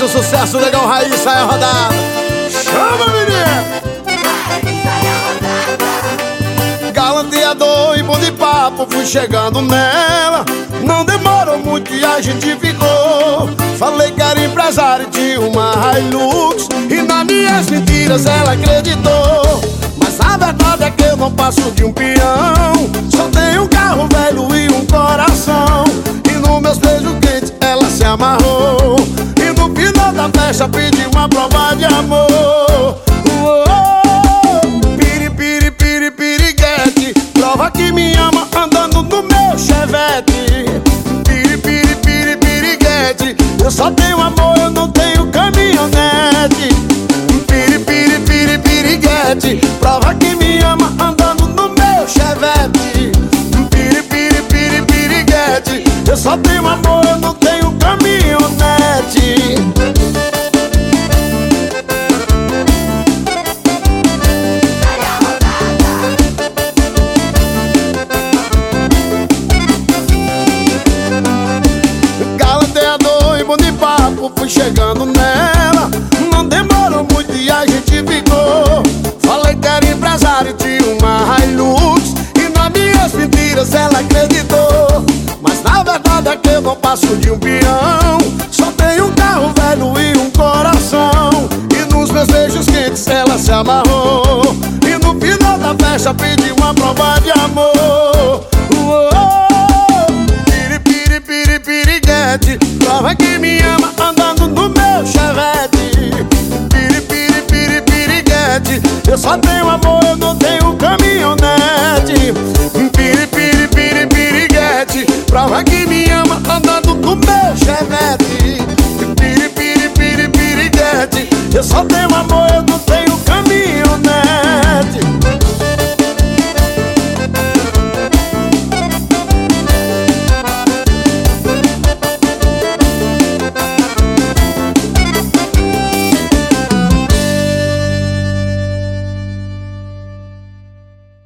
o sucesso, legal Raiz, sai a rodada. Chama, menino! Galanteador e bom de papo, fui chegando nela. Não demorou muito e a gente ficou. Falei que era empresário de uma Hilux. E nas minhas mentiras ela acreditou. Mas a verdade é que eu não passo de um peão. Pedi uma prova de amor. Piri, piri, piri. Prova que me ama andando no meu chevette. Piri, piri, piri. Eu só tenho amor, eu não tenho caminhonete. Piri, piri, piri. Prova que me ama andando no meu chevette. Piri, piri, piri. Eu só tenho amor, eu não tenho Bom de papo, fui chegando nela. Não demorou muito e a gente ficou. Falei que era empresário de uma Hilux. E nas minhas mentiras ela acreditou. Mas na verdade é que eu não passo de um peão. Só tenho um carro velho e um coração. E nos meus beijos quentes ela se amarrou. E no final da festa pedi uma prova de amor só tenho amor, eu não tenho caminhonete. Piri, piri, piri, piriguete. Prova que me ama andando no meu chevette